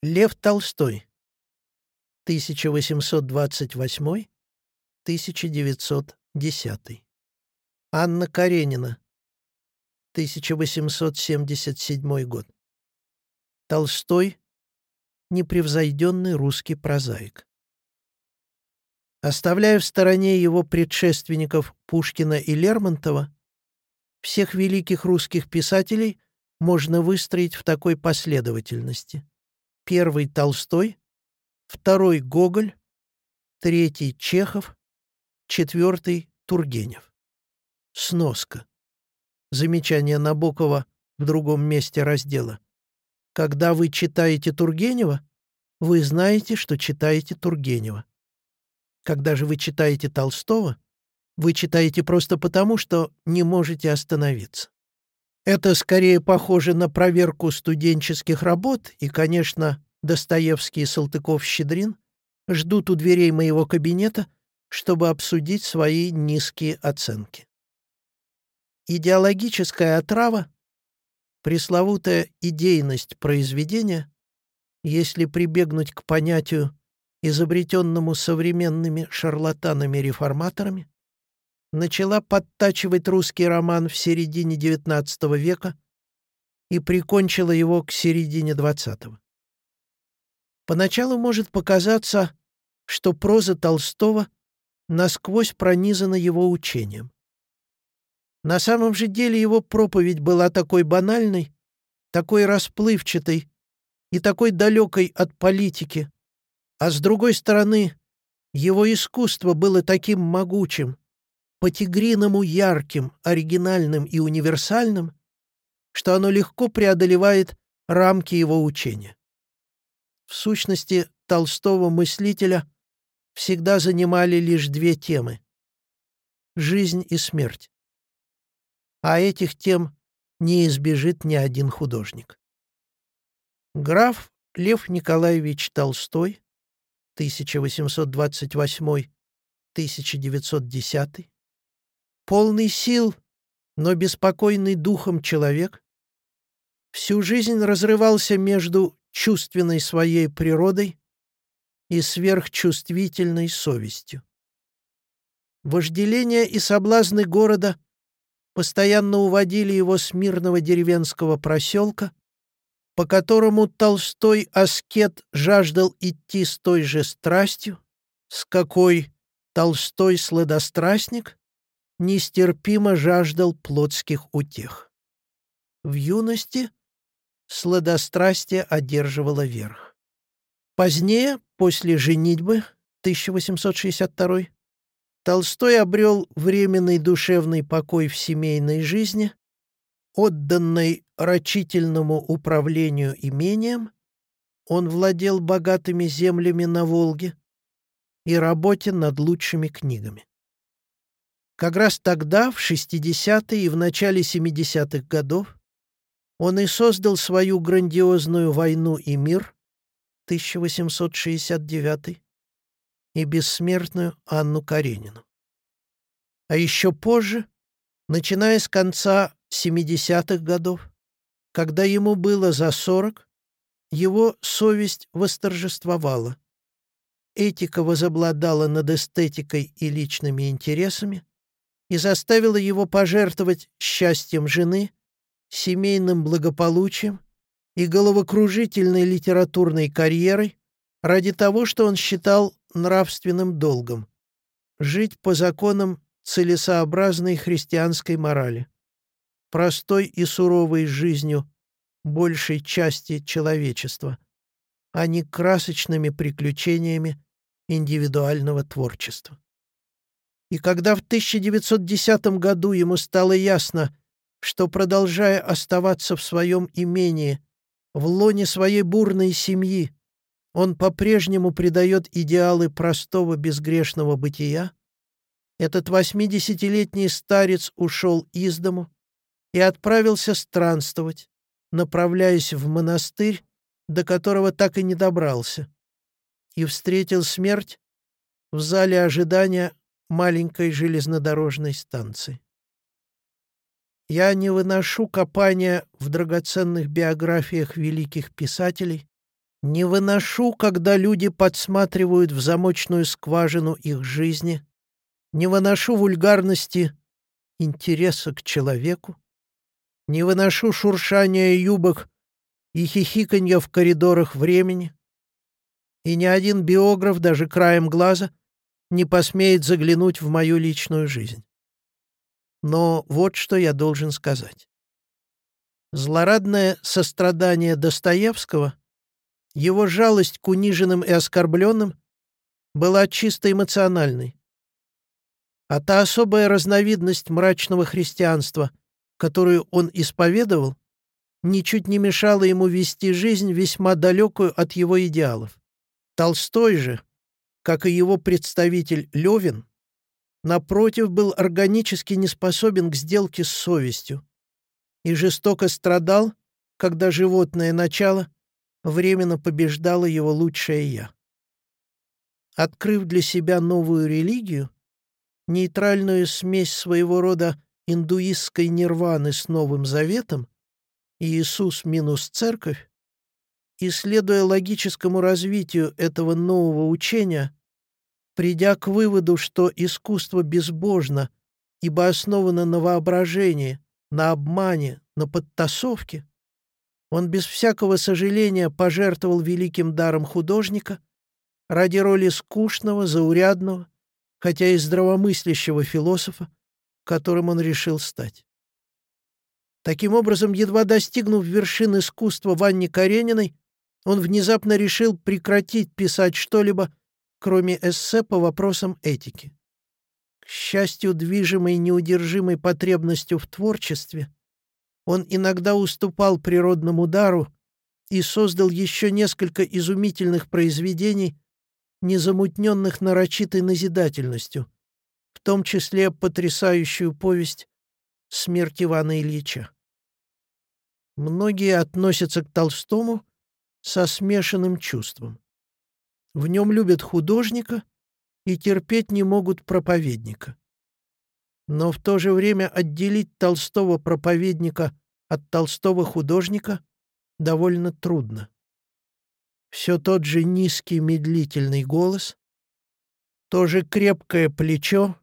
Лев Толстой. 1828-1910. Анна Каренина. 1877 год. Толстой — непревзойденный русский прозаик. Оставляя в стороне его предшественников Пушкина и Лермонтова, всех великих русских писателей можно выстроить в такой последовательности. Первый — Толстой, второй — Гоголь, третий — Чехов, четвертый — Тургенев. Сноска. Замечание Набокова в другом месте раздела. Когда вы читаете Тургенева, вы знаете, что читаете Тургенева. Когда же вы читаете Толстого, вы читаете просто потому, что не можете остановиться. Это скорее похоже на проверку студенческих работ, и, конечно, Достоевский и Салтыков-Щедрин ждут у дверей моего кабинета, чтобы обсудить свои низкие оценки. Идеологическая отрава, пресловутая идейность произведения, если прибегнуть к понятию, изобретенному современными шарлатанами-реформаторами, начала подтачивать русский роман в середине XIX века и прикончила его к середине XX. Поначалу может показаться, что проза Толстого насквозь пронизана его учением. На самом же деле его проповедь была такой банальной, такой расплывчатой и такой далекой от политики, а с другой стороны, его искусство было таким могучим, по-тигриному ярким, оригинальным и универсальным, что оно легко преодолевает рамки его учения. В сущности, толстого мыслителя всегда занимали лишь две темы — жизнь и смерть. А этих тем не избежит ни один художник. Граф Лев Николаевич Толстой, 1828-1910, полный сил, но беспокойный духом человек, всю жизнь разрывался между чувственной своей природой и сверхчувствительной совестью. Вожделение и соблазны города постоянно уводили его с мирного деревенского проселка, по которому Толстой аскет жаждал идти с той же страстью, с какой Толстой сладострастник нестерпимо жаждал плотских утех. В юности сладострастие одерживало верх. Позднее, после женитьбы, 1862 Толстой обрел временный душевный покой в семейной жизни, отданной рачительному управлению имением, он владел богатыми землями на Волге и работе над лучшими книгами. Как раз тогда, в 60-е и в начале 70-х годов, он и создал свою грандиозную «Войну и мир» 1869 и бессмертную Анну Каренину. А еще позже, начиная с конца 70-х годов, когда ему было за 40, его совесть восторжествовала. Этика возобладала над эстетикой и личными интересами, и заставила его пожертвовать счастьем жены, семейным благополучием и головокружительной литературной карьерой ради того, что он считал нравственным долгом — жить по законам целесообразной христианской морали, простой и суровой жизнью большей части человечества, а не красочными приключениями индивидуального творчества. И когда в 1910 году ему стало ясно, что, продолжая оставаться в своем имении, в лоне своей бурной семьи, он по-прежнему придает идеалы простого безгрешного бытия, этот восьмидесятилетний старец ушел из дому и отправился странствовать, направляясь в монастырь, до которого так и не добрался, и встретил смерть в зале ожидания маленькой железнодорожной станции. Я не выношу копания в драгоценных биографиях великих писателей, Не выношу, когда люди подсматривают в замочную скважину их жизни. Не выношу вульгарности интереса к человеку. Не выношу шуршания юбок и хихиканья в коридорах времени. И ни один биограф даже краем глаза не посмеет заглянуть в мою личную жизнь. Но вот что я должен сказать. Злорадное сострадание Достоевского, его жалость к униженным и оскорбленным была чисто эмоциональной. А та особая разновидность мрачного христианства, которую он исповедовал, ничуть не мешала ему вести жизнь весьма далекую от его идеалов. Толстой же, как и его представитель Левин, напротив, был органически не способен к сделке с совестью и жестоко страдал, когда животное начало временно побеждало его лучшее «я». Открыв для себя новую религию, нейтральную смесь своего рода индуистской нирваны с Новым Заветом, Иисус минус Церковь, и следуя логическому развитию этого нового учения, придя к выводу, что искусство безбожно, ибо основано на воображении, на обмане, на подтасовке, он без всякого сожаления пожертвовал великим даром художника ради роли скучного, заурядного, хотя и здравомыслящего философа, которым он решил стать. Таким образом, едва достигнув вершин искусства Ванни Карениной, он внезапно решил прекратить писать что-либо кроме эссе по вопросам этики. К счастью, движимой неудержимой потребностью в творчестве, он иногда уступал природному дару и создал еще несколько изумительных произведений, незамутненных нарочитой назидательностью, в том числе потрясающую повесть «Смерть Ивана Ильича». Многие относятся к Толстому со смешанным чувством. В нем любят художника и терпеть не могут проповедника. Но в то же время отделить Толстого проповедника от Толстого художника довольно трудно. Все тот же низкий медлительный голос, то же крепкое плечо,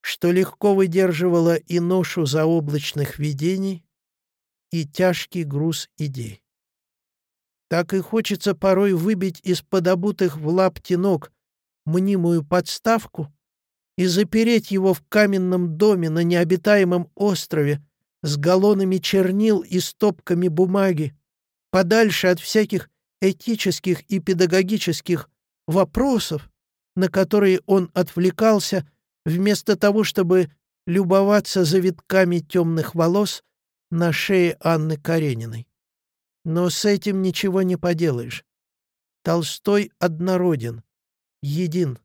что легко выдерживало и ношу заоблачных видений, и тяжкий груз идей. Так и хочется порой выбить из-под обутых в лапти ног мнимую подставку и запереть его в каменном доме на необитаемом острове с галлонами чернил и стопками бумаги, подальше от всяких этических и педагогических вопросов, на которые он отвлекался, вместо того, чтобы любоваться завитками темных волос на шее Анны Карениной. Но с этим ничего не поделаешь. Толстой однороден, един.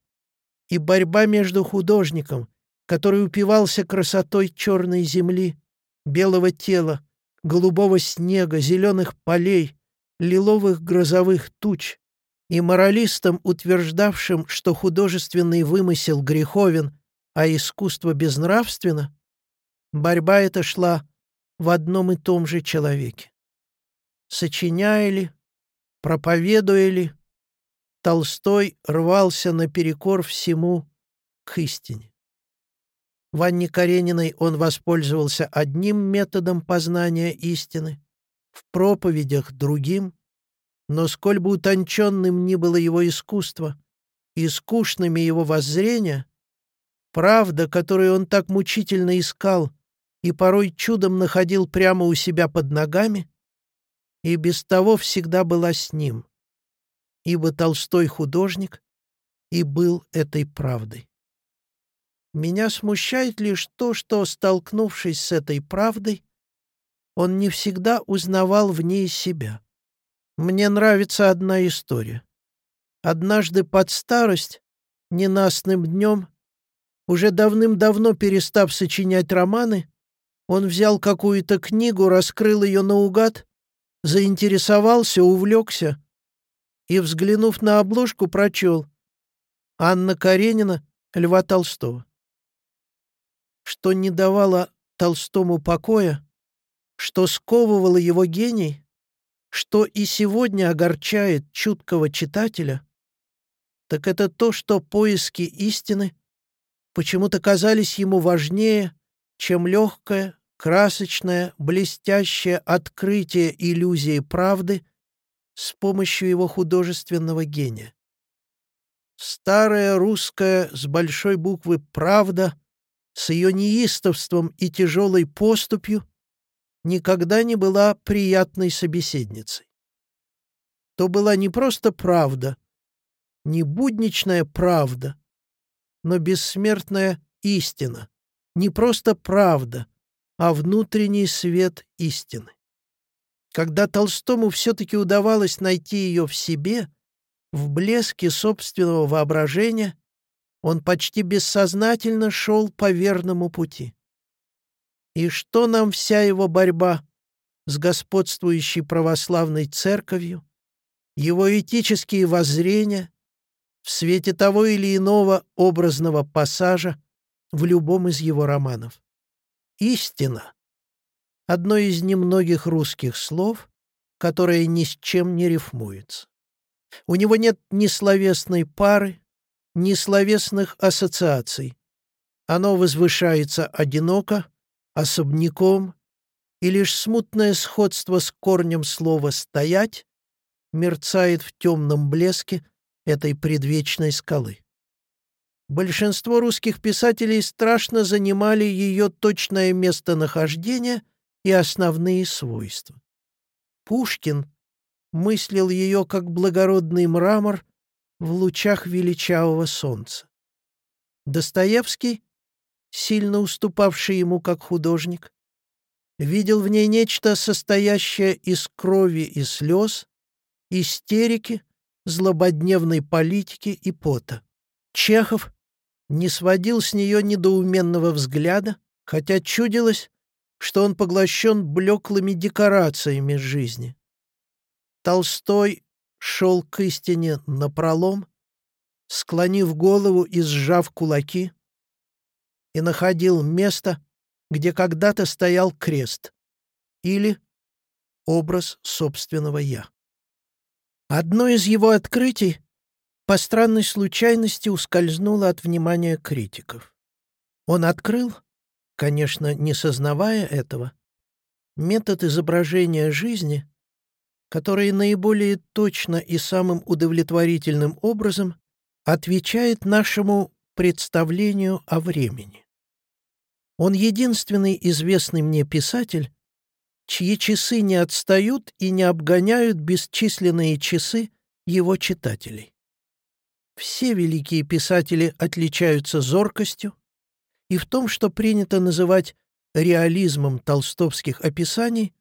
И борьба между художником, который упивался красотой черной земли, белого тела, голубого снега, зеленых полей, лиловых грозовых туч, и моралистом, утверждавшим, что художественный вымысел греховен, а искусство безнравственно, борьба эта шла в одном и том же человеке сочиняя ли, проповедуя ли, Толстой рвался наперекор всему к истине. В Анне Карениной он воспользовался одним методом познания истины, в проповедях — другим, но сколь бы утонченным ни было его искусство и скучными его воззрения, правда, которую он так мучительно искал и порой чудом находил прямо у себя под ногами, и без того всегда была с ним, ибо Толстой художник и был этой правдой. Меня смущает лишь то, что, столкнувшись с этой правдой, он не всегда узнавал в ней себя. Мне нравится одна история. Однажды под старость, ненастным днем, уже давным-давно перестав сочинять романы, он взял какую-то книгу, раскрыл ее наугад заинтересовался, увлекся и, взглянув на обложку, прочел «Анна Каренина, Льва Толстого». Что не давало Толстому покоя, что сковывало его гений, Что и сегодня огорчает чуткого читателя, так это то, что поиски истины почему-то казались ему важнее, чем легкое, красочное, блестящее открытие иллюзии правды с помощью его художественного гения. Старая русская с большой буквы «Правда» с ее неистовством и тяжелой поступью никогда не была приятной собеседницей. То была не просто правда, не будничная правда, но бессмертная истина, не просто правда, а внутренний свет истины. Когда Толстому все-таки удавалось найти ее в себе, в блеске собственного воображения, он почти бессознательно шел по верному пути. И что нам вся его борьба с господствующей православной церковью, его этические воззрения в свете того или иного образного пассажа в любом из его романов? Истина — одно из немногих русских слов, которое ни с чем не рифмуется. У него нет ни словесной пары, ни словесных ассоциаций. Оно возвышается одиноко, особняком, и лишь смутное сходство с корнем слова «стоять» мерцает в темном блеске этой предвечной скалы. Большинство русских писателей страшно занимали ее точное местонахождение и основные свойства. Пушкин мыслил ее как благородный мрамор в лучах величавого солнца. Достоевский сильно уступавший ему как художник, видел в ней нечто, состоящее из крови и слез, истерики, злободневной политики и пота. Чехов не сводил с нее недоуменного взгляда, хотя чудилось, что он поглощен блеклыми декорациями жизни. Толстой шел к истине напролом, склонив голову и сжав кулаки, и находил место, где когда-то стоял крест, или образ собственного «я». Одно из его открытий по странной случайности ускользнуло от внимания критиков. Он открыл, конечно, не сознавая этого, метод изображения жизни, который наиболее точно и самым удовлетворительным образом отвечает нашему представлению о времени. Он единственный известный мне писатель, чьи часы не отстают и не обгоняют бесчисленные часы его читателей. Все великие писатели отличаются зоркостью и в том, что принято называть реализмом толстовских описаний,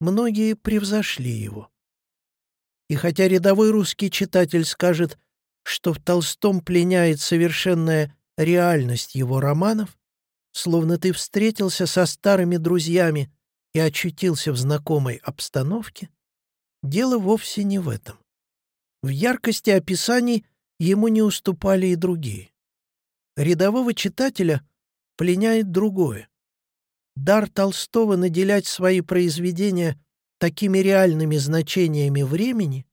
многие превзошли его. И хотя рядовой русский читатель скажет, что в Толстом пленяет совершенная реальность его романов, словно ты встретился со старыми друзьями и очутился в знакомой обстановке, дело вовсе не в этом. В яркости описаний ему не уступали и другие. Рядового читателя пленяет другое. Дар Толстого наделять свои произведения такими реальными значениями времени,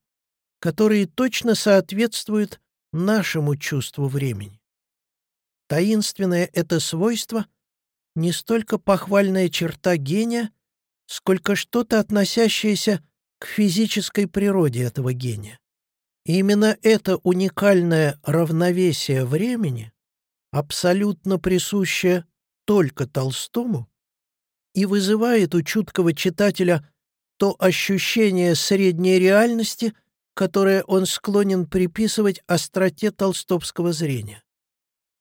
которые точно соответствуют нашему чувству времени. Таинственное это свойство не столько похвальная черта гения, сколько что-то относящееся к физической природе этого гения. Именно это уникальное равновесие времени, абсолютно присущее только Толстому, и вызывает у чуткого читателя то ощущение средней реальности, которое он склонен приписывать остроте толстовского зрения.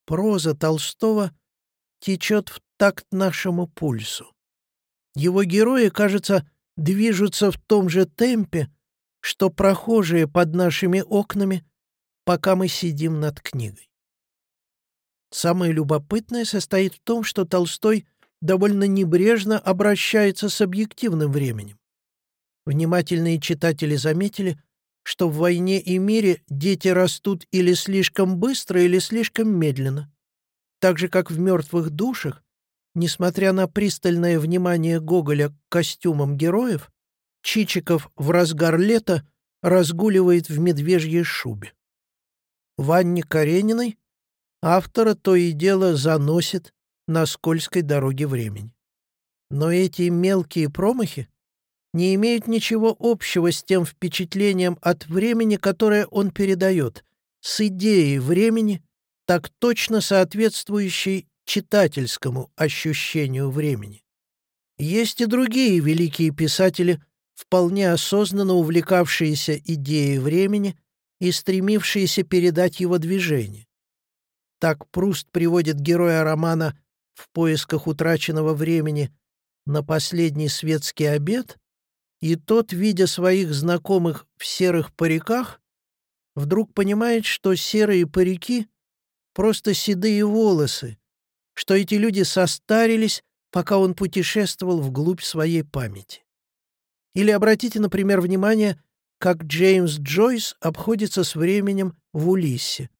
Проза Толстого течет в такт нашему пульсу. Его герои, кажется, движутся в том же темпе, что прохожие под нашими окнами, пока мы сидим над книгой. Самое любопытное состоит в том, что Толстой довольно небрежно обращается с объективным временем. Внимательные читатели заметили, что в «Войне и мире» дети растут или слишком быстро, или слишком медленно. Так же, как в «Мертвых душах» Несмотря на пристальное внимание Гоголя к костюмам героев, Чичиков в разгар лета разгуливает в медвежьей шубе. В Анне Карениной автора то и дело заносит на скользкой дороге времени. Но эти мелкие промахи не имеют ничего общего с тем впечатлением от времени, которое он передает, с идеей времени, так точно соответствующей читательскому ощущению времени. Есть и другие великие писатели, вполне осознанно увлекавшиеся идеей времени и стремившиеся передать его движение. Так Пруст приводит героя романа «В поисках утраченного времени» на последний светский обед, и тот, видя своих знакомых в серых париках, вдруг понимает, что серые парики — просто седые волосы, что эти люди состарились, пока он путешествовал вглубь своей памяти. Или обратите, например, внимание, как Джеймс Джойс обходится с временем в Улиссе,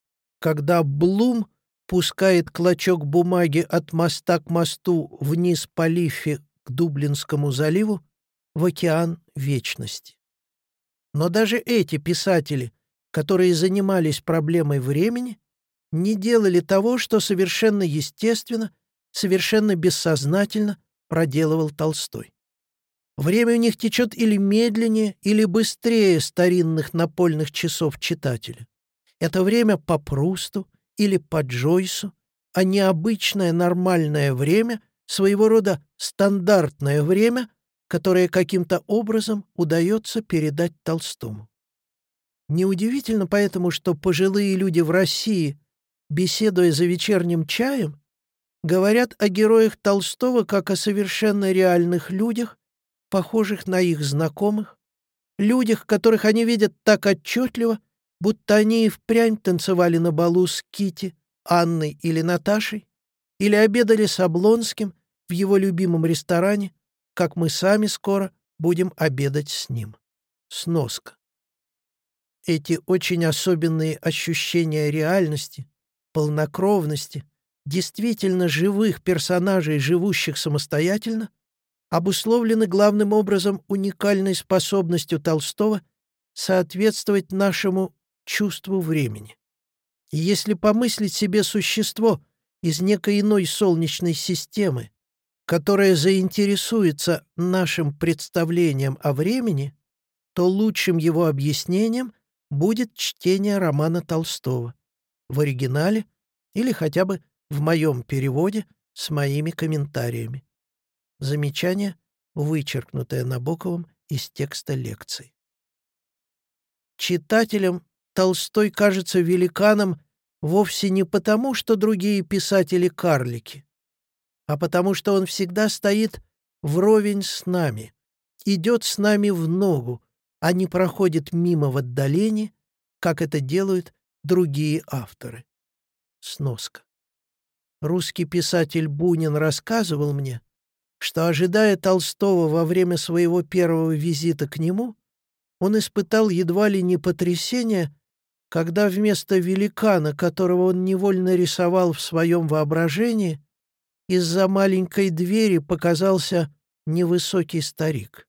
когда Блум пускает клочок бумаги от моста к мосту вниз по Лифе к Дублинскому заливу в океан вечности. Но даже эти писатели, которые занимались проблемой времени, не делали того, что совершенно естественно, совершенно бессознательно проделывал Толстой. Время у них течет или медленнее, или быстрее старинных напольных часов читателя. Это время по Прусту или по Джойсу, а не обычное нормальное время, своего рода стандартное время, которое каким-то образом удается передать Толстому. Неудивительно поэтому, что пожилые люди в России беседуя за вечерним чаем, говорят о героях Толстого как о совершенно реальных людях, похожих на их знакомых, людях, которых они видят так отчетливо, будто они и впрямь танцевали на балу с Кити, Анной или Наташей, или обедали с Облонским в его любимом ресторане, как мы сами скоро будем обедать с ним. Сноска. Эти очень особенные ощущения реальности полнокровности, действительно живых персонажей, живущих самостоятельно, обусловлены главным образом уникальной способностью Толстого соответствовать нашему чувству времени. И если помыслить себе существо из некой иной солнечной системы, которое заинтересуется нашим представлением о времени, то лучшим его объяснением будет чтение романа Толстого в оригинале или хотя бы в моем переводе с моими комментариями. Замечание, вычеркнутое Набоковым из текста лекций. Читателям Толстой кажется великаном вовсе не потому, что другие писатели — карлики, а потому что он всегда стоит вровень с нами, идет с нами в ногу, а не проходит мимо в отдалении, как это делают другие авторы. Сноска. Русский писатель Бунин рассказывал мне, что, ожидая Толстого во время своего первого визита к нему, он испытал едва ли не потрясение, когда вместо великана, которого он невольно рисовал в своем воображении, из-за маленькой двери показался невысокий старик.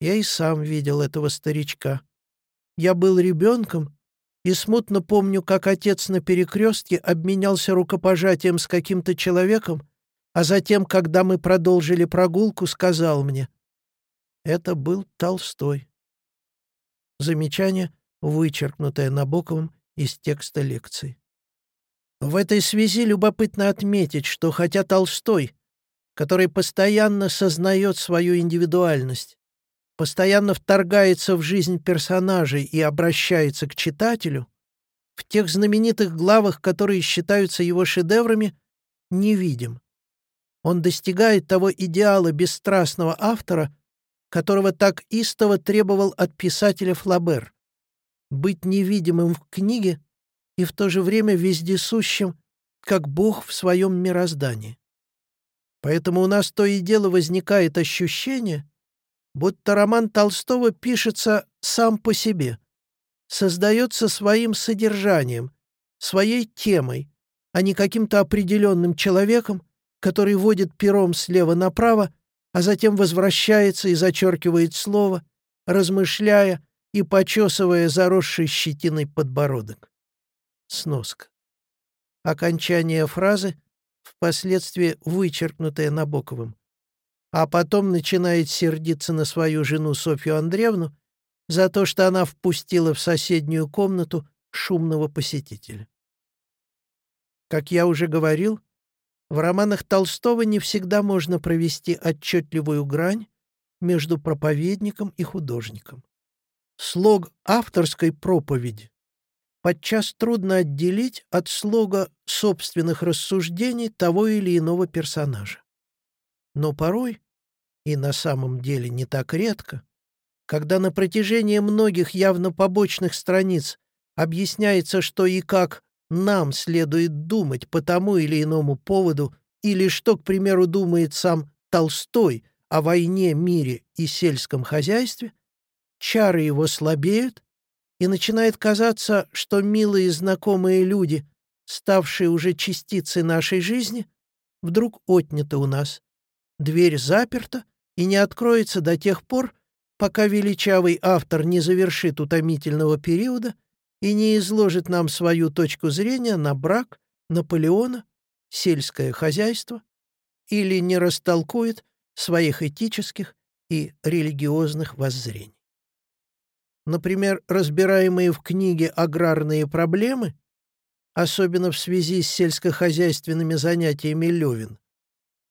Я и сам видел этого старичка. Я был ребенком и смутно помню, как отец на перекрестке обменялся рукопожатием с каким-то человеком, а затем, когда мы продолжили прогулку, сказал мне «Это был Толстой». Замечание, вычеркнутое Набоковым из текста лекции. В этой связи любопытно отметить, что хотя Толстой, который постоянно сознает свою индивидуальность, постоянно вторгается в жизнь персонажей и обращается к читателю, в тех знаменитых главах, которые считаются его шедеврами, не видим. Он достигает того идеала бесстрастного автора, которого так истово требовал от писателя Флабер — быть невидимым в книге и в то же время вездесущим, как Бог в своем мироздании. Поэтому у нас то и дело возникает ощущение, будто роман Толстого пишется сам по себе, создается своим содержанием, своей темой, а не каким-то определенным человеком, который водит пером слева направо а затем возвращается и зачеркивает слово, размышляя и почесывая заросший щетиной подбородок. Сноска. Окончание фразы впоследствии вычеркнутое Набоковым. А потом начинает сердиться на свою жену Софью Андреевну за то, что она впустила в соседнюю комнату шумного посетителя. Как я уже говорил, в романах Толстого не всегда можно провести отчетливую грань между проповедником и художником. Слог авторской проповеди подчас трудно отделить от слога собственных рассуждений того или иного персонажа. Но порой, и на самом деле не так редко, когда на протяжении многих явно побочных страниц объясняется, что и как нам следует думать по тому или иному поводу, или что, к примеру, думает сам Толстой о войне, мире и сельском хозяйстве, чары его слабеют, и начинает казаться, что милые знакомые люди, ставшие уже частицей нашей жизни, вдруг отняты у нас. Дверь заперта и не откроется до тех пор, пока величавый автор не завершит утомительного периода и не изложит нам свою точку зрения на брак, Наполеона, сельское хозяйство или не растолкует своих этических и религиозных воззрений. Например, разбираемые в книге аграрные проблемы, особенно в связи с сельскохозяйственными занятиями Левин,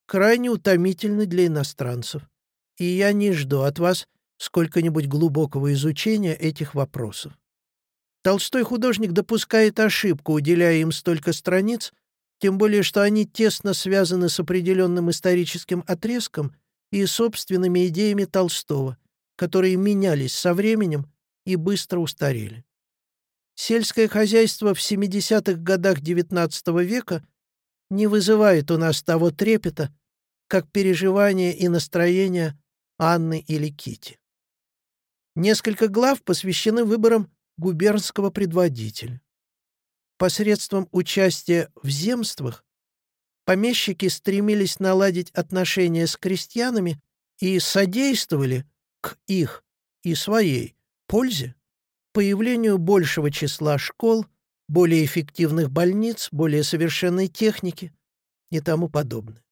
крайне утомительны для иностранцев, и я не жду от вас сколько-нибудь глубокого изучения этих вопросов. Толстой художник допускает ошибку, уделяя им столько страниц, тем более что они тесно связаны с определенным историческим отрезком и собственными идеями Толстого, которые менялись со временем и быстро устарели. Сельское хозяйство в 70-х годах XIX века не вызывает у нас того трепета, как переживания и настроения Анны или Кити. Несколько глав посвящены выборам губернского предводителя. Посредством участия в земствах помещики стремились наладить отношения с крестьянами и содействовали к их и своей пользе появлению большего числа школ, более эффективных больниц, более совершенной техники и тому подобное.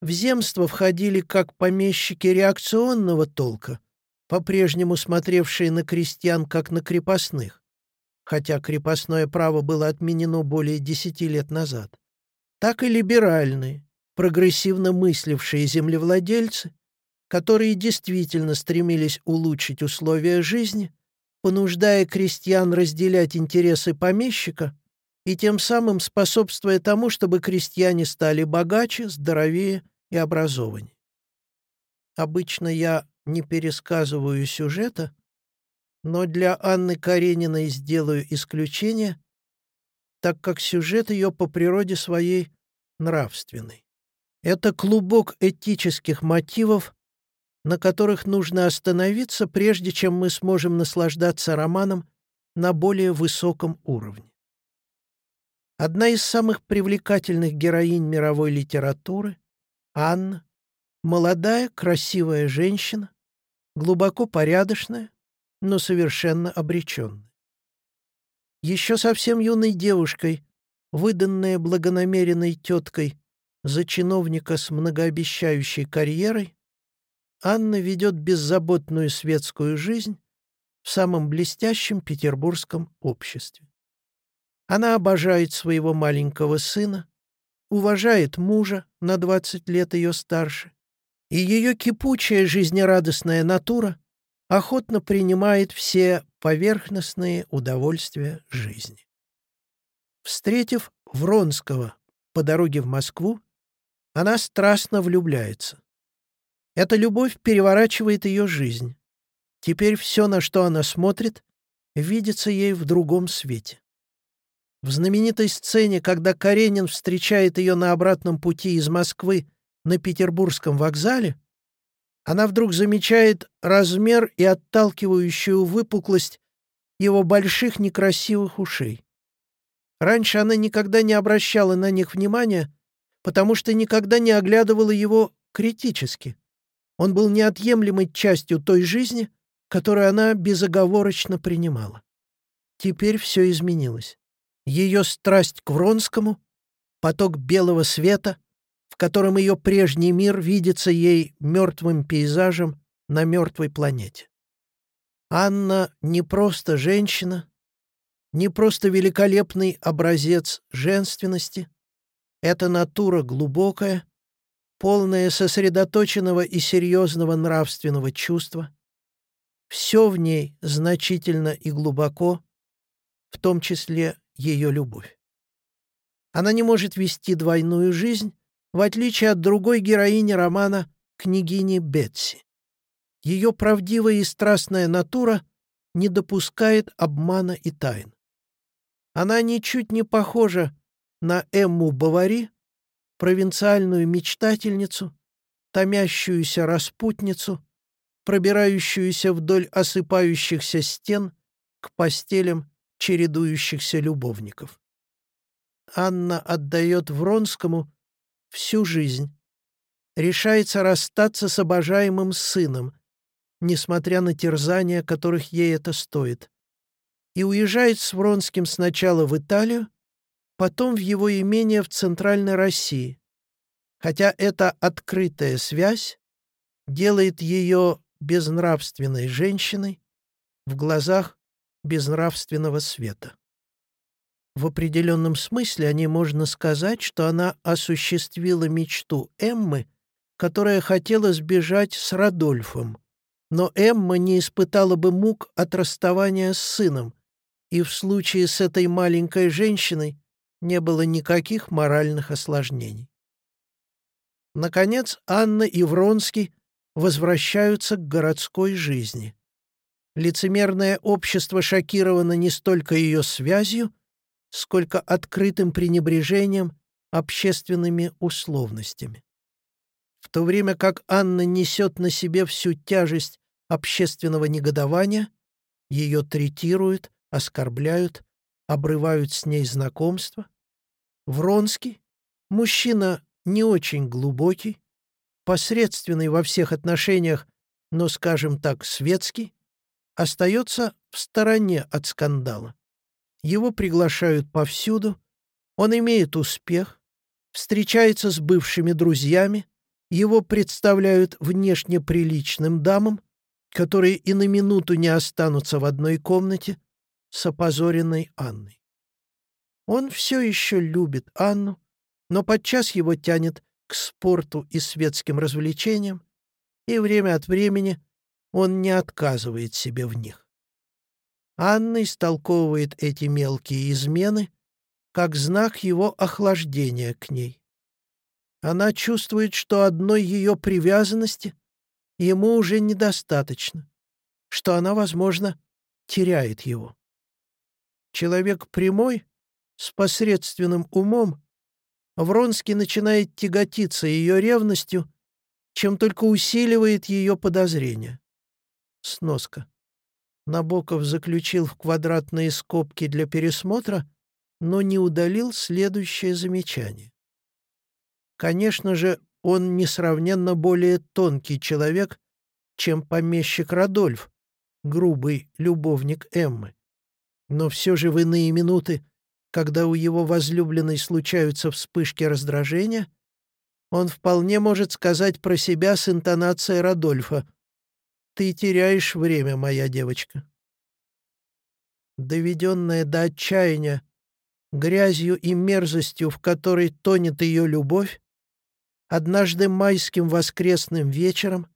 В земство входили как помещики реакционного толка, по-прежнему смотревшие на крестьян как на крепостных, хотя крепостное право было отменено более десяти лет назад, так и либеральные, прогрессивно мыслившие землевладельцы, которые действительно стремились улучшить условия жизни, понуждая крестьян разделять интересы помещика и тем самым способствуя тому, чтобы крестьяне стали богаче, здоровее и образованнее. Обычно я не пересказываю сюжета, но для Анны Карениной сделаю исключение, так как сюжет ее по природе своей нравственный. Это клубок этических мотивов, на которых нужно остановиться, прежде чем мы сможем наслаждаться романом на более высоком уровне. Одна из самых привлекательных героинь мировой литературы, Анна, молодая, красивая женщина, глубоко порядочная, но совершенно обреченная. Еще совсем юной девушкой, выданная благонамеренной теткой за чиновника с многообещающей карьерой, Анна ведет беззаботную светскую жизнь в самом блестящем петербургском обществе. Она обожает своего маленького сына, уважает мужа на 20 лет ее старше, и ее кипучая жизнерадостная натура охотно принимает все поверхностные удовольствия жизни. Встретив Вронского по дороге в Москву, она страстно влюбляется. Эта любовь переворачивает ее жизнь. Теперь все, на что она смотрит, видится ей в другом свете. В знаменитой сцене, когда Каренин встречает ее на обратном пути из Москвы на Петербургском вокзале, она вдруг замечает размер и отталкивающую выпуклость его больших некрасивых ушей. Раньше она никогда не обращала на них внимания, потому что никогда не оглядывала его критически Он был неотъемлемой частью той жизни, которую она безоговорочно принимала. Теперь все изменилось. Ее страсть к Вронскому, поток белого света, в котором ее прежний мир видится ей мертвым пейзажем на мертвой планете. Анна не просто женщина, не просто великолепный образец женственности, это натура глубокая, полная сосредоточенного и серьезного нравственного чувства. Все в ней значительно и глубоко, в том числе ее любовь. Она не может вести двойную жизнь, в отличие от другой героини романа княгини Бетси. Ее правдивая и страстная натура не допускает обмана и тайн. Она ничуть не похожа на Эмму Бавари, провинциальную мечтательницу, томящуюся распутницу, пробирающуюся вдоль осыпающихся стен к постелям чередующихся любовников. Анна отдает Вронскому всю жизнь, решается расстаться с обожаемым сыном, несмотря на терзания, которых ей это стоит, и уезжает с Вронским сначала в Италию, потом в его имение в Центральной России, хотя эта открытая связь делает ее безнравственной женщиной в глазах безнравственного света. В определенном смысле о можно сказать, что она осуществила мечту Эммы, которая хотела сбежать с Радольфом, но Эмма не испытала бы мук от расставания с сыном, и в случае с этой маленькой женщиной не было никаких моральных осложнений. Наконец, Анна и Вронский возвращаются к городской жизни. Лицемерное общество шокировано не столько ее связью, сколько открытым пренебрежением общественными условностями. В то время как Анна несет на себе всю тяжесть общественного негодования, ее третируют, оскорбляют, обрывают с ней знакомство. Вронский, мужчина не очень глубокий, посредственный во всех отношениях, но, скажем так, светский, остается в стороне от скандала. Его приглашают повсюду, он имеет успех, встречается с бывшими друзьями, его представляют внешне приличным дамам, которые и на минуту не останутся в одной комнате с опозоренной Анной. Он все еще любит Анну, но подчас его тянет к спорту и светским развлечениям, и время от времени он не отказывает себе в них. Анна истолковывает эти мелкие измены как знак его охлаждения к ней. Она чувствует, что одной ее привязанности ему уже недостаточно, что она, возможно, теряет его. Человек прямой, с посредственным умом, Вронский начинает тяготиться ее ревностью, чем только усиливает ее подозрения. Сноска. Набоков заключил в квадратные скобки для пересмотра, но не удалил следующее замечание. Конечно же, он несравненно более тонкий человек, чем помещик Радольф, грубый любовник Эммы. Но все же в иные минуты, когда у его возлюбленной случаются вспышки раздражения, он вполне может сказать про себя с интонацией Радольфа «Ты теряешь время, моя девочка». Доведенная до отчаяния, грязью и мерзостью, в которой тонет ее любовь, однажды майским воскресным вечером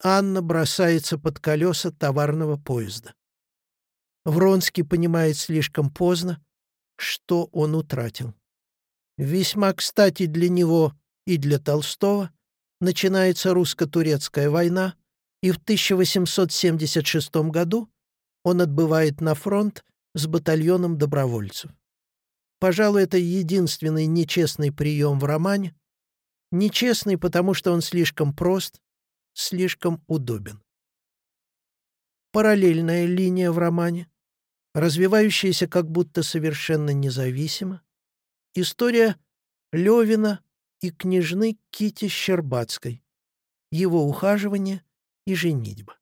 Анна бросается под колеса товарного поезда. Вронский понимает слишком поздно, что он утратил. Весьма кстати для него и для Толстого начинается русско-турецкая война, и в 1876 году он отбывает на фронт с батальоном добровольцев. Пожалуй, это единственный нечестный прием в романе. Нечестный, потому что он слишком прост, слишком удобен. Параллельная линия в романе развивающаяся как будто совершенно независимо, история Левина и княжны Кити Щербацкой, его ухаживание и женитьба.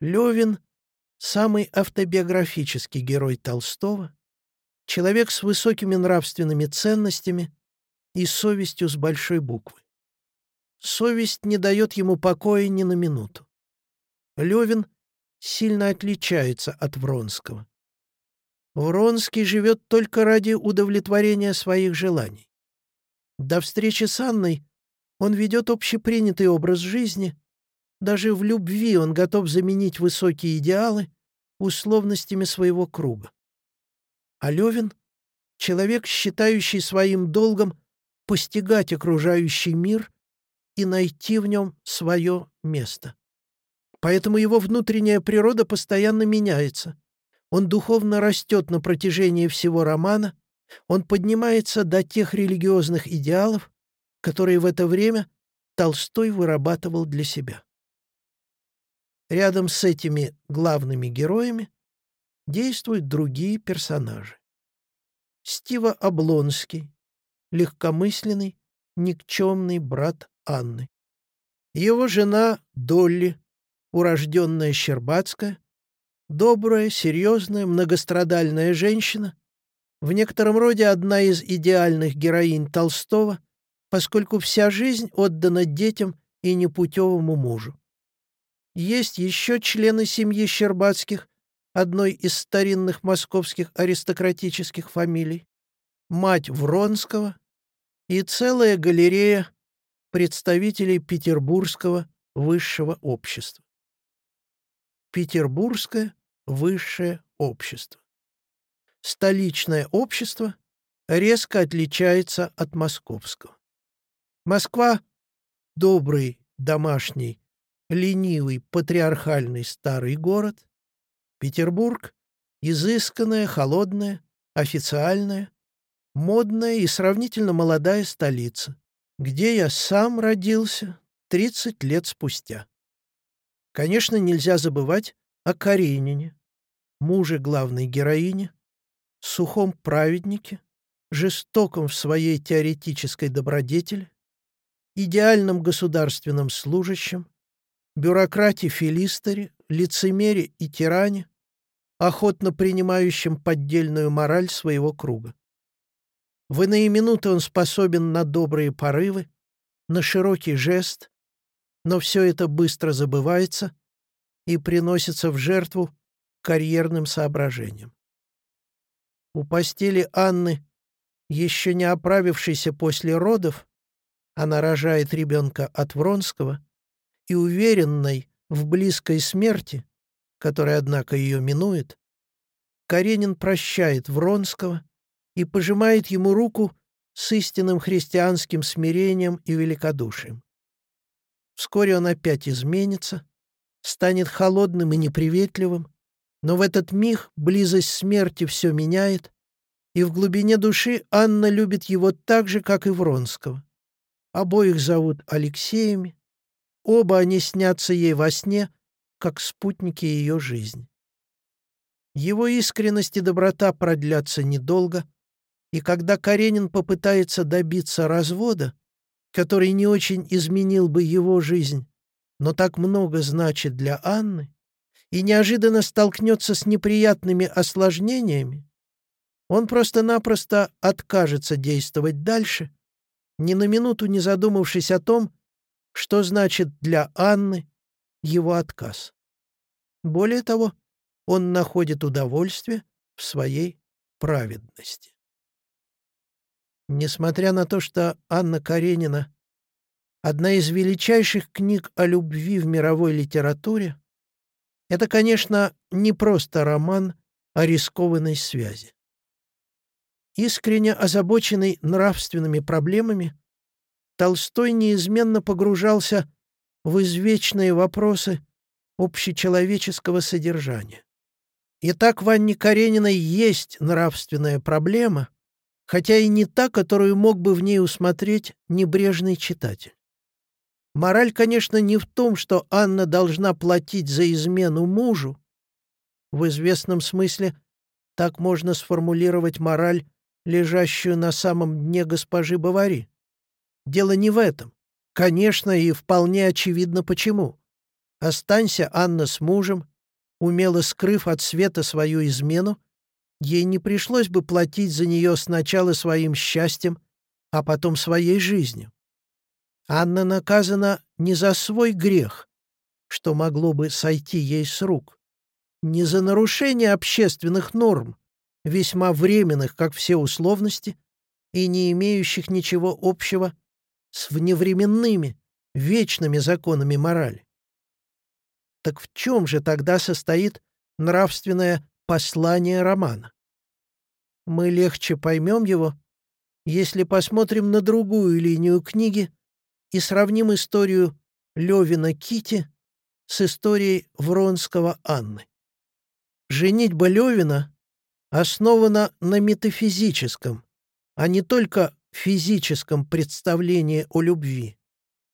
Левин — самый автобиографический герой Толстого, человек с высокими нравственными ценностями и совестью с большой буквы. Совесть не дает ему покоя ни на минуту. Левин сильно отличается от Вронского. Вронский живет только ради удовлетворения своих желаний. До встречи с Анной он ведет общепринятый образ жизни, даже в любви он готов заменить высокие идеалы условностями своего круга. А Левин — человек, считающий своим долгом постигать окружающий мир и найти в нем свое место. Поэтому его внутренняя природа постоянно меняется. Он духовно растет на протяжении всего романа, он поднимается до тех религиозных идеалов, которые в это время Толстой вырабатывал для себя. Рядом с этими главными героями действуют другие персонажи. Стива Облонский, легкомысленный, никчемный брат Анны. Его жена Долли, урожденная Щербацкая, добрая, серьезная, многострадальная женщина, в некотором роде одна из идеальных героинь Толстого, поскольку вся жизнь отдана детям и непутевому мужу. Есть еще члены семьи Щербацких, одной из старинных московских аристократических фамилий, мать Вронского и целая галерея представителей петербургского высшего общества. Петербургское высшее общество. Столичное общество резко отличается от московского. Москва — добрый, домашний, ленивый, патриархальный старый город. Петербург — изысканная, холодная, официальная, модная и сравнительно молодая столица где я сам родился 30 лет спустя. Конечно, нельзя забывать о Каренине, муже главной героини, сухом праведнике, жестоком в своей теоретической добродетели, идеальном государственном служащем, бюрократе-филистере, лицемере и тиране, охотно принимающем поддельную мораль своего круга. В иные минуты он способен на добрые порывы, на широкий жест, но все это быстро забывается и приносится в жертву карьерным соображениям. У постели Анны, еще не оправившейся после родов, она рожает ребенка от Вронского и уверенной в близкой смерти, которая, однако, ее минует, Каренин прощает Вронского и пожимает ему руку с истинным христианским смирением и великодушием. Вскоре он опять изменится, станет холодным и неприветливым, но в этот миг близость смерти все меняет, и в глубине души Анна любит его так же, как и Вронского. Обоих зовут Алексеями, оба они снятся ей во сне, как спутники ее жизни. Его искренность и доброта продлятся недолго, и когда Каренин попытается добиться развода, который не очень изменил бы его жизнь, но так много значит для Анны, и неожиданно столкнется с неприятными осложнениями, он просто-напросто откажется действовать дальше, ни на минуту не задумавшись о том, что значит для Анны его отказ. Более того, он находит удовольствие в своей праведности. Несмотря на то, что Анна Каренина — одна из величайших книг о любви в мировой литературе, это, конечно, не просто роман о рискованной связи. Искренне озабоченный нравственными проблемами, Толстой неизменно погружался в извечные вопросы общечеловеческого содержания. Итак, в Анне Карениной есть нравственная проблема, хотя и не та, которую мог бы в ней усмотреть небрежный читатель. Мораль, конечно, не в том, что Анна должна платить за измену мужу. В известном смысле так можно сформулировать мораль, лежащую на самом дне госпожи Бавари. Дело не в этом. Конечно, и вполне очевидно почему. Останься Анна с мужем, умело скрыв от света свою измену, ей не пришлось бы платить за нее сначала своим счастьем, а потом своей жизнью. Анна наказана не за свой грех, что могло бы сойти ей с рук, не за нарушение общественных норм, весьма временных, как все условности, и не имеющих ничего общего с вневременными, вечными законами морали. Так в чем же тогда состоит нравственное послание романа? Мы легче поймем его, если посмотрим на другую линию книги и сравним историю Левина Кити с историей Вронского Анны. Женитьба Левина основана на метафизическом, а не только физическом представлении о любви,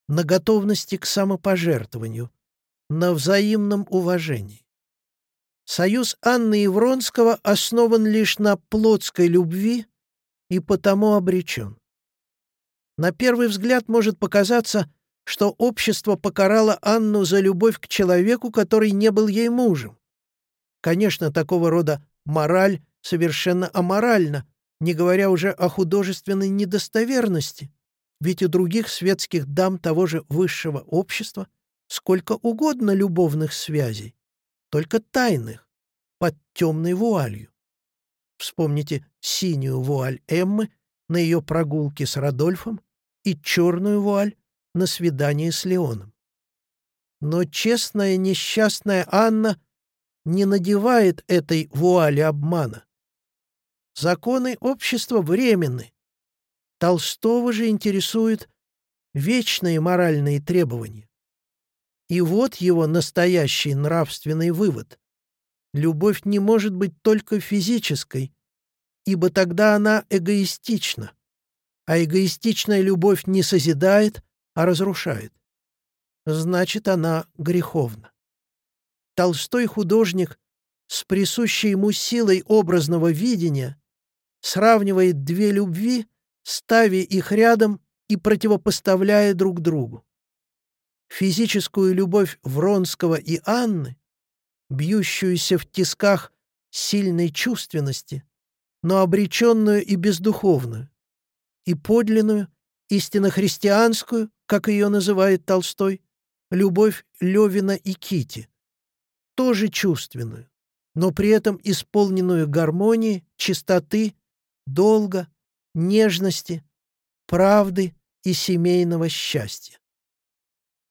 на готовности к самопожертвованию, на взаимном уважении. Союз Анны и Вронского основан лишь на плотской любви и потому обречен. На первый взгляд может показаться, что общество покарало Анну за любовь к человеку, который не был ей мужем. Конечно, такого рода мораль совершенно аморальна, не говоря уже о художественной недостоверности, ведь у других светских дам того же высшего общества сколько угодно любовных связей, только тайных, под темной вуалью. Вспомните синюю вуаль Эммы на ее прогулке с Радольфом и черную вуаль на свидании с Леоном. Но честная несчастная Анна не надевает этой вуали обмана. Законы общества временны. Толстого же интересуют вечные моральные требования. И вот его настоящий нравственный вывод. Любовь не может быть только физической, ибо тогда она эгоистична, а эгоистичная любовь не созидает, а разрушает. Значит, она греховна. Толстой художник с присущей ему силой образного видения сравнивает две любви, ставя их рядом и противопоставляя друг другу. Физическую любовь Вронского и Анны бьющуюся в тисках сильной чувственности, но обреченную и бездуховную, и подлинную, истинно христианскую, как ее называет Толстой, любовь Левина и Кити, тоже чувственную, но при этом исполненную гармонии, чистоты, долга, нежности, правды и семейного счастья.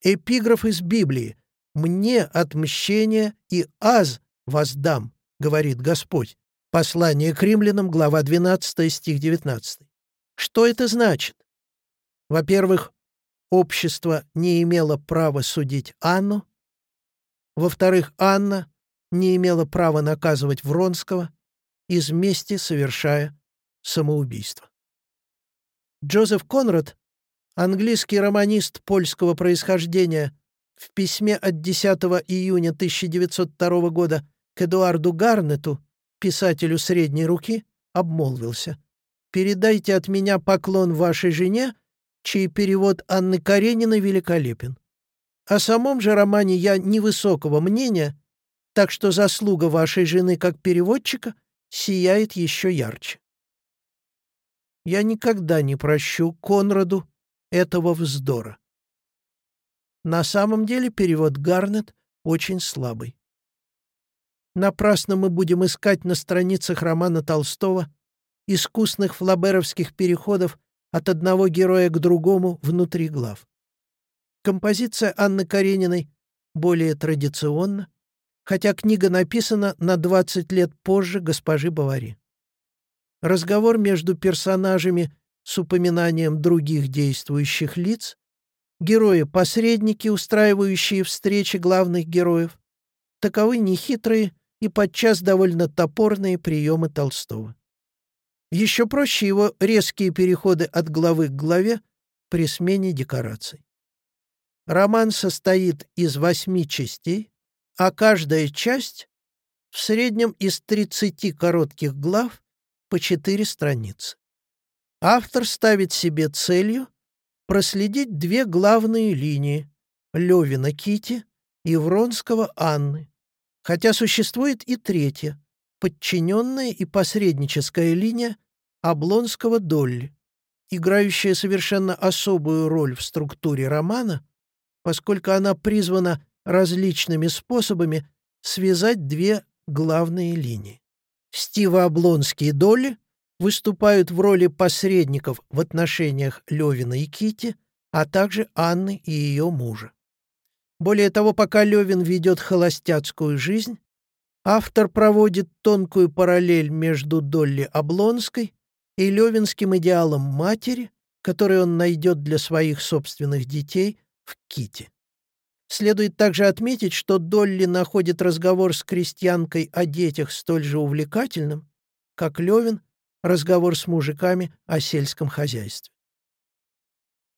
Эпиграф из Библии «Мне отмщение и аз воздам», — говорит Господь. Послание к римлянам, глава 12, стих 19. Что это значит? Во-первых, общество не имело права судить Анну. Во-вторых, Анна не имела права наказывать Вронского, из мести совершая самоубийство. Джозеф Конрад, английский романист польского происхождения, в письме от 10 июня 1902 года к Эдуарду Гарнету, писателю средней руки, обмолвился. «Передайте от меня поклон вашей жене, чей перевод Анны Карениной великолепен. О самом же романе я невысокого мнения, так что заслуга вашей жены как переводчика сияет еще ярче. Я никогда не прощу Конраду этого вздора. На самом деле перевод Гарнет очень слабый. Напрасно мы будем искать на страницах романа Толстого искусных флаберовских переходов от одного героя к другому внутри глав. Композиция Анны Карениной более традиционна, хотя книга написана на 20 лет позже госпожи Бавари. Разговор между персонажами с упоминанием других действующих лиц Герои-посредники, устраивающие встречи главных героев, таковы нехитрые и подчас довольно топорные приемы Толстого. Еще проще его резкие переходы от главы к главе при смене декораций. Роман состоит из восьми частей, а каждая часть в среднем из 30 коротких глав по 4 страницы. Автор ставит себе целью проследить две главные линии — Левина Кити и Вронского Анны, хотя существует и третья, подчиненная и посредническая линия Облонского Долли, играющая совершенно особую роль в структуре романа, поскольку она призвана различными способами связать две главные линии. Стива Облонский и Долли выступают в роли посредников в отношениях Левина и Кити, а также Анны и ее мужа. Более того, пока Левин ведет холостяцкую жизнь, автор проводит тонкую параллель между Долли Облонской и левинским идеалом матери, который он найдет для своих собственных детей в Ките. Следует также отметить, что Долли находит разговор с крестьянкой о детях столь же увлекательным, как Левин разговор с мужиками о сельском хозяйстве.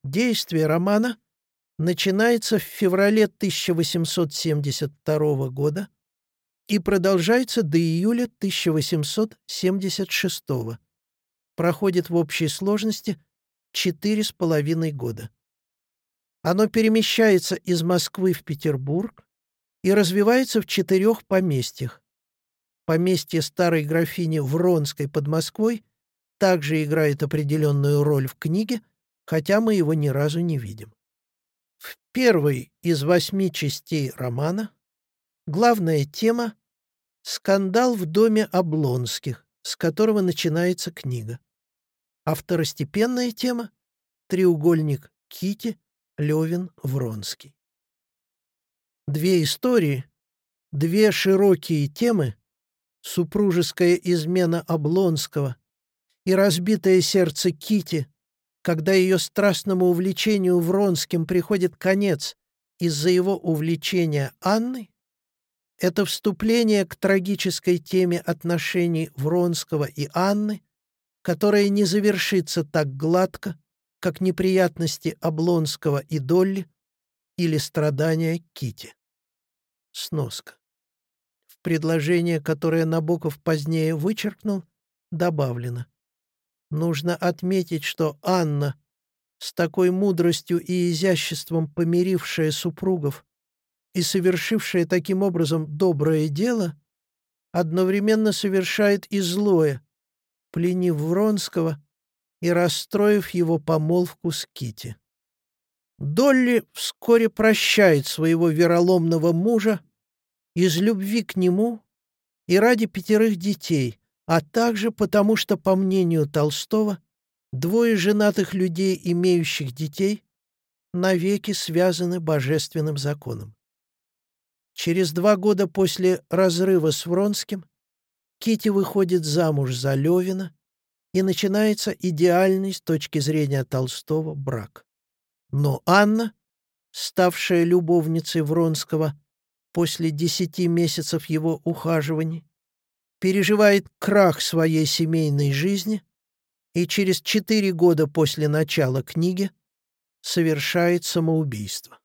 Действие романа начинается в феврале 1872 года и продолжается до июля 1876 проходит в общей сложности четыре с половиной года. Оно перемещается из Москвы в Петербург и развивается в четырех поместьях. Поместье старой графини Вронской под Москвой также играет определенную роль в книге, хотя мы его ни разу не видим. В первой из восьми частей романа главная тема — скандал в доме Облонских, с которого начинается книга. А второстепенная тема — треугольник Кити, Левин, Вронский. Две истории, две широкие темы — супружеская измена Облонского и разбитое сердце Кити, когда ее страстному увлечению Вронским приходит конец из-за его увлечения Анной, это вступление к трагической теме отношений Вронского и Анны, которая не завершится так гладко, как неприятности Облонского и Долли или страдания Кити. Сноска. В предложение, которое Набоков позднее вычеркнул, добавлено. Нужно отметить, что Анна, с такой мудростью и изяществом помирившая супругов, и совершившая таким образом доброе дело, одновременно совершает и злое, пленив Вронского и расстроив его помолвку с Кити. Долли вскоре прощает своего вероломного мужа из любви к нему и ради пятерых детей, а также потому, что, по мнению Толстого, двое женатых людей, имеющих детей, навеки связаны божественным законом. Через два года после разрыва с Вронским Кити выходит замуж за Левина, и начинается идеальный с точки зрения Толстого брак. Но Анна, ставшая любовницей Вронского после десяти месяцев его ухаживаний, переживает крах своей семейной жизни и через четыре года после начала книги совершает самоубийство.